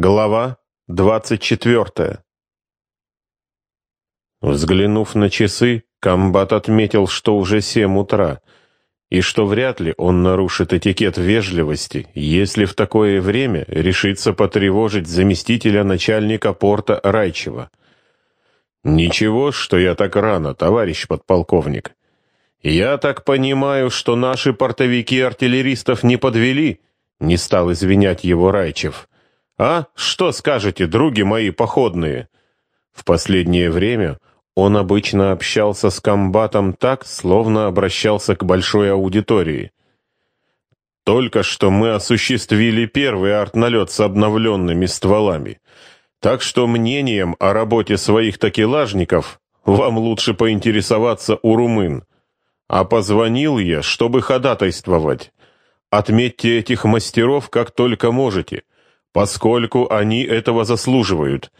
Глава двадцать четвертая. Взглянув на часы, комбат отметил, что уже семь утра, и что вряд ли он нарушит этикет вежливости, если в такое время решится потревожить заместителя начальника порта Райчева. «Ничего, что я так рано, товарищ подполковник. Я так понимаю, что наши портовики артиллеристов не подвели?» — не стал извинять его Райчев. «А? Что скажете, други мои походные?» В последнее время он обычно общался с комбатом так, словно обращался к большой аудитории. «Только что мы осуществили первый артналет с обновленными стволами, так что мнением о работе своих такелажников вам лучше поинтересоваться у румын. А позвонил я, чтобы ходатайствовать. Отметьте этих мастеров как только можете» поскольку они этого заслуживают.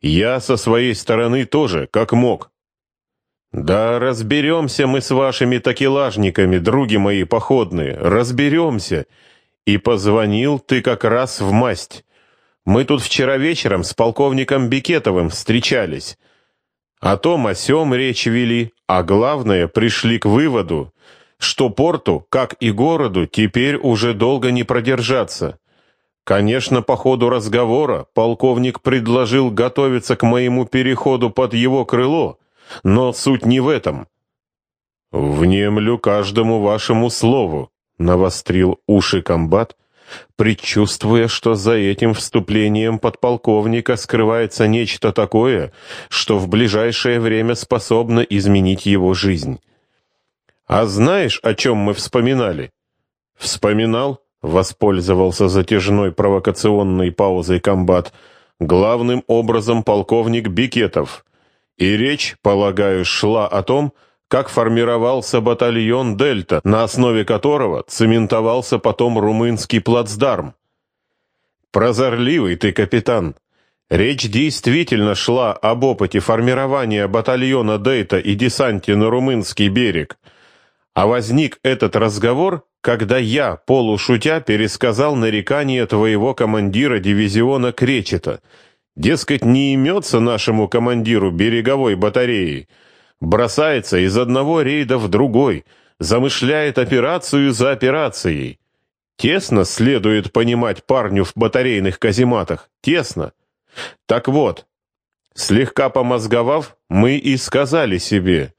Я со своей стороны тоже, как мог. Да разберемся мы с вашими такелажниками, други мои походные, разберемся. И позвонил ты как раз в масть. Мы тут вчера вечером с полковником Бекетовым встречались. О том о сём речь вели, а главное, пришли к выводу, что порту, как и городу, теперь уже долго не продержаться. Конечно, по ходу разговора полковник предложил готовиться к моему переходу под его крыло, но суть не в этом. «Внемлю каждому вашему слову», — навострил уши комбат, предчувствуя, что за этим вступлением подполковника скрывается нечто такое, что в ближайшее время способно изменить его жизнь. «А знаешь, о чем мы вспоминали?» «Вспоминал?» Воспользовался затяжной провокационной паузой комбат, главным образом полковник Бикетов. И речь, полагаю, шла о том, как формировался батальон «Дельта», на основе которого цементовался потом румынский плацдарм. Прозорливый ты, капитан. Речь действительно шла об опыте формирования батальона «Дельта» и десанте на румынский берег. А возник этот разговор когда я, полушутя, пересказал нарекания твоего командира дивизиона Кречета. Дескать, не имется нашему командиру береговой батареи. Бросается из одного рейда в другой, замышляет операцию за операцией. Тесно следует понимать парню в батарейных казематах, тесно. Так вот, слегка помозговав, мы и сказали себе,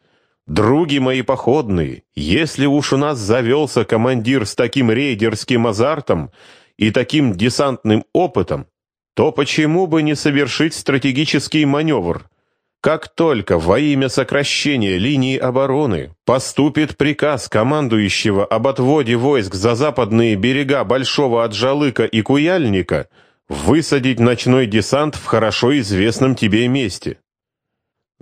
Други мои походные, если уж у нас завелся командир с таким рейдерским азартом и таким десантным опытом, то почему бы не совершить стратегический маневр? Как только во имя сокращения линии обороны поступит приказ командующего об отводе войск за западные берега Большого Аджалыка и Куяльника, высадить ночной десант в хорошо известном тебе месте.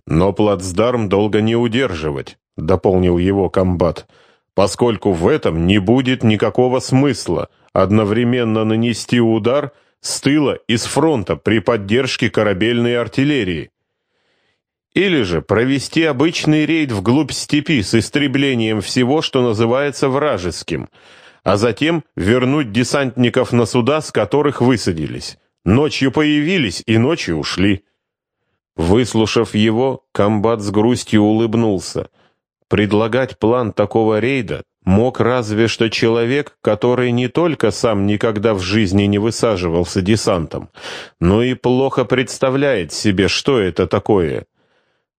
Но плацдарм долго не удерживать, дополнил его комбат, поскольку в этом не будет никакого смысла одновременно нанести удар с тыла и с фронта при поддержке корабельной артиллерии. Или же провести обычный рейд вглубь степи с истреблением всего, что называется вражеским, а затем вернуть десантников на суда, с которых высадились. Ночью появились и ночью ушли. Выслушав его, комбат с грустью улыбнулся. Предлагать план такого рейда мог разве что человек, который не только сам никогда в жизни не высаживался десантом, но и плохо представляет себе, что это такое.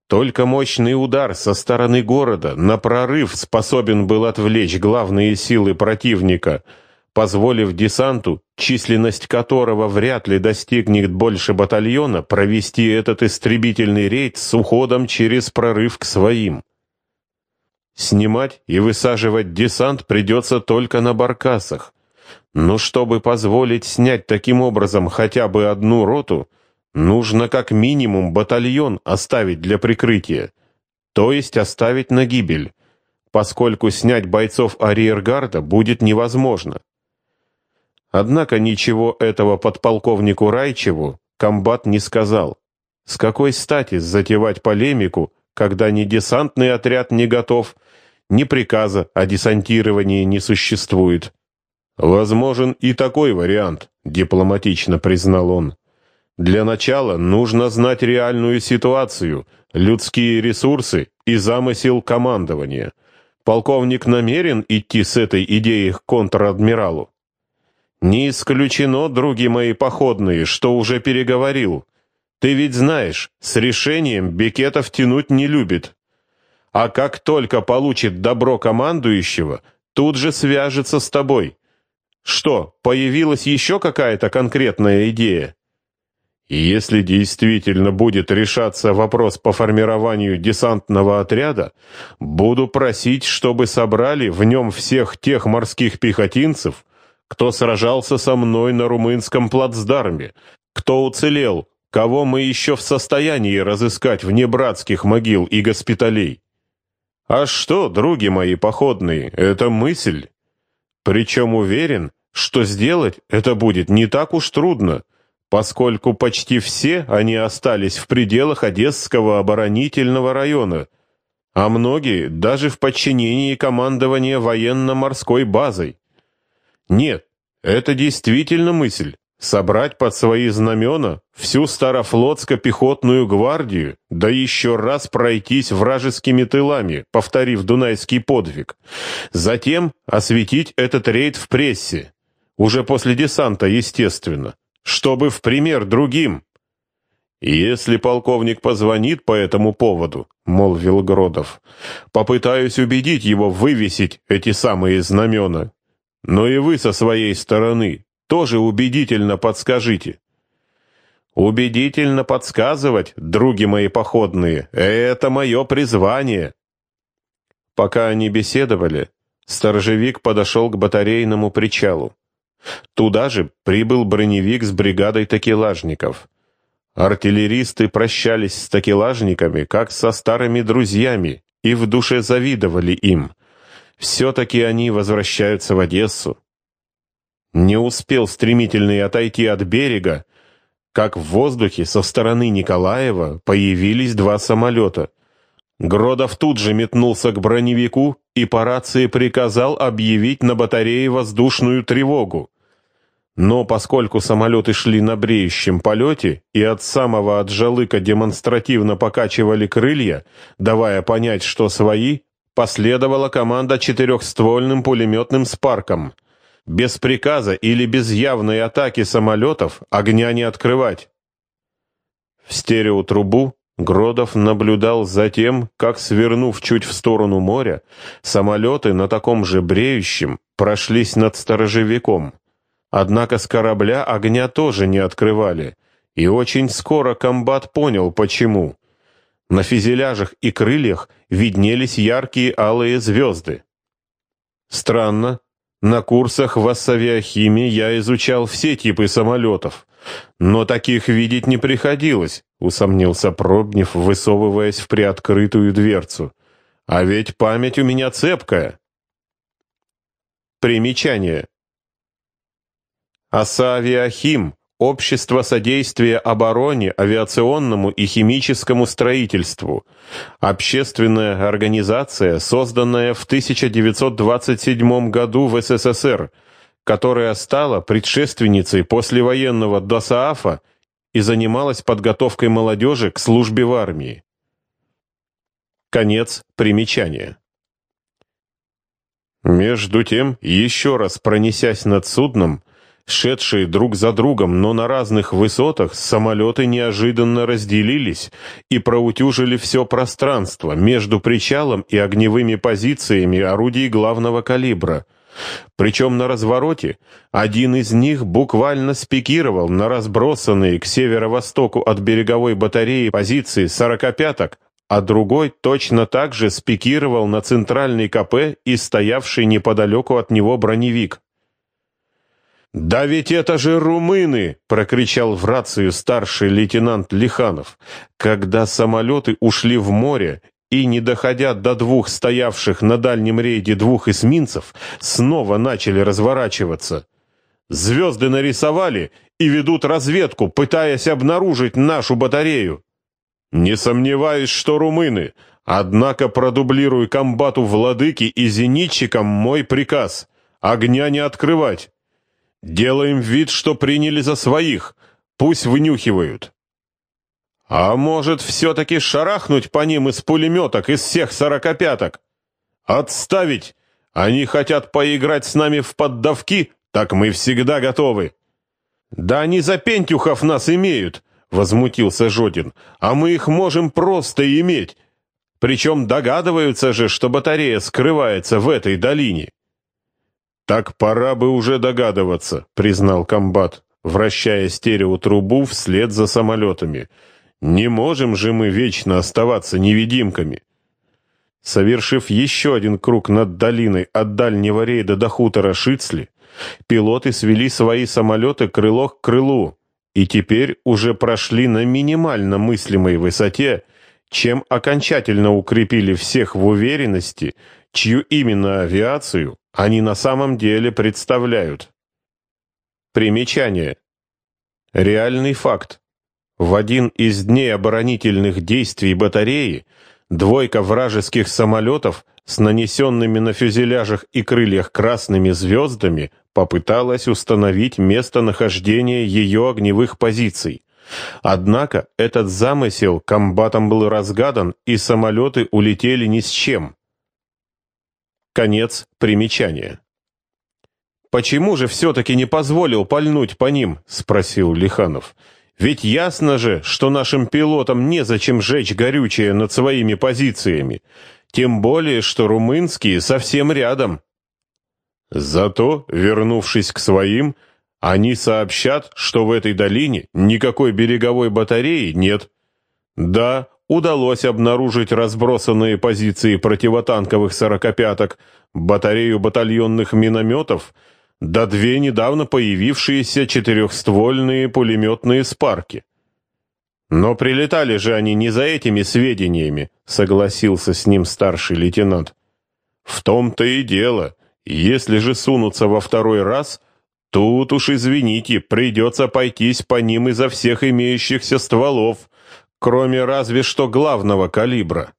Только мощный удар со стороны города на прорыв способен был отвлечь главные силы противника — позволив десанту, численность которого вряд ли достигнет больше батальона, провести этот истребительный рейд с уходом через прорыв к своим. Снимать и высаживать десант придется только на баркасах. Но чтобы позволить снять таким образом хотя бы одну роту, нужно как минимум батальон оставить для прикрытия, то есть оставить на гибель, поскольку снять бойцов арьергарда будет невозможно. Однако ничего этого подполковнику Райчеву комбат не сказал. С какой стати затевать полемику, когда ни десантный отряд не готов, ни приказа о десантировании не существует? Возможен и такой вариант, дипломатично признал он. Для начала нужно знать реальную ситуацию, людские ресурсы и замысел командования. Полковник намерен идти с этой идеей к контр-адмиралу? Не исключено, други мои походные, что уже переговорил. Ты ведь знаешь, с решением Бекетов тянуть не любит. А как только получит добро командующего, тут же свяжется с тобой. Что, появилась еще какая-то конкретная идея? И если действительно будет решаться вопрос по формированию десантного отряда, буду просить, чтобы собрали в нем всех тех морских пехотинцев, кто сражался со мной на румынском плацдарме, кто уцелел, кого мы еще в состоянии разыскать вне братских могил и госпиталей. А что, други мои походные, это мысль. Причем уверен, что сделать это будет не так уж трудно, поскольку почти все они остались в пределах Одесского оборонительного района, а многие даже в подчинении командования военно-морской базой. Нет, это действительно мысль. Собрать под свои знамена всю Старофлотско-пехотную гвардию, да еще раз пройтись вражескими тылами, повторив Дунайский подвиг. Затем осветить этот рейд в прессе. Уже после десанта, естественно чтобы в пример другим. «Если полковник позвонит по этому поводу», — молвил Гродов, — «попытаюсь убедить его вывесить эти самые знамена. Но и вы со своей стороны тоже убедительно подскажите». «Убедительно подсказывать, други мои походные, это мое призвание». Пока они беседовали, сторожевик подошел к батарейному причалу. Туда же прибыл броневик с бригадой такелажников. Артиллеристы прощались с такелажниками, как со старыми друзьями, и в душе завидовали им. Все-таки они возвращаются в Одессу. Не успел стремительный отойти от берега, как в воздухе со стороны Николаева появились два самолета. Гродов тут же метнулся к броневику и по рации приказал объявить на батарее воздушную тревогу. Но поскольку самолеты шли на бреющем полете и от самого отжалыка демонстративно покачивали крылья, давая понять, что свои, последовала команда четырехствольным пулеметным спарком. Без приказа или без явной атаки самолетов огня не открывать. В стереотрубу Гродов наблюдал за тем, как, свернув чуть в сторону моря, самолеты на таком же бреющем прошлись над сторожевиком. Однако с корабля огня тоже не открывали, и очень скоро комбат понял, почему. На фюзеляжах и крыльях виднелись яркие алые звезды. Странно, на курсах в ассавиахиме я изучал все типы самолетов, но таких видеть не приходилось, усомнился Пробнев, высовываясь в приоткрытую дверцу. А ведь память у меня цепкая. Примечание. Асавиахим – Общество содействия обороне, авиационному и химическому строительству. Общественная организация, созданная в 1927 году в СССР, которая стала предшественницей послевоенного ДОСААФа и занималась подготовкой молодежи к службе в армии. Конец примечания. Между тем, еще раз пронесясь над судном, шедшие друг за другом, но на разных высотах, самолеты неожиданно разделились и проутюжили все пространство между причалом и огневыми позициями орудий главного калибра. Причем на развороте один из них буквально спикировал на разбросанные к северо-востоку от береговой батареи позиции сорокопяток, а другой точно так же спикировал на центральный КП и стоявший неподалеку от него броневик. «Да ведь это же румыны!» — прокричал в рацию старший лейтенант Лиханов, когда самолеты ушли в море и, не доходя до двух стоявших на дальнем рейде двух эсминцев, снова начали разворачиваться. «Звезды нарисовали и ведут разведку, пытаясь обнаружить нашу батарею». «Не сомневаюсь, что румыны, однако продублируй комбату владыки и зенитчикам мой приказ — огня не открывать». Делаем вид, что приняли за своих. пусть вынюхивают. А может, все-таки шарахнуть по ним из пулеметок, из всех сорокопяток? Отставить! Они хотят поиграть с нами в поддавки, так мы всегда готовы. Да они за пентюхов нас имеют, возмутился Жодин, а мы их можем просто иметь. Причем догадываются же, что батарея скрывается в этой долине. Так пора бы уже догадываться, признал комбат, вращая стереотрубу вслед за самолетами. Не можем же мы вечно оставаться невидимками. Совершив еще один круг над долиной от дальнего рейда до хутора Шицли, пилоты свели свои самолеты крыло к крылу и теперь уже прошли на минимально мыслимой высоте, чем окончательно укрепили всех в уверенности, чью именно авиацию они на самом деле представляют. Примечание. Реальный факт. В один из дней оборонительных действий батареи двойка вражеских самолетов с нанесенными на фюзеляжах и крыльях красными звездами попыталась установить местонахождение ее огневых позиций. Однако этот замысел комбатом был разгадан, и самолеты улетели ни с чем. Конец примечания. «Почему же все-таки не позволил пальнуть по ним?» — спросил Лиханов. Ведь ясно же, что нашим пилотам незачем жечь горючее над своими позициями, тем более, что румынские совсем рядом. Зато, вернувшись к своим, они сообщат, что в этой долине никакой береговой батареи нет. Да, удалось обнаружить разбросанные позиции противотанковых сорокопяток, батарею батальонных минометов — да две недавно появившиеся четырехствольные пулеметные спарки. Но прилетали же они не за этими сведениями, согласился с ним старший лейтенант. В том-то и дело. Если же сунуться во второй раз, тут уж, извините, придется пойтись по ним изо всех имеющихся стволов, кроме разве что главного калибра.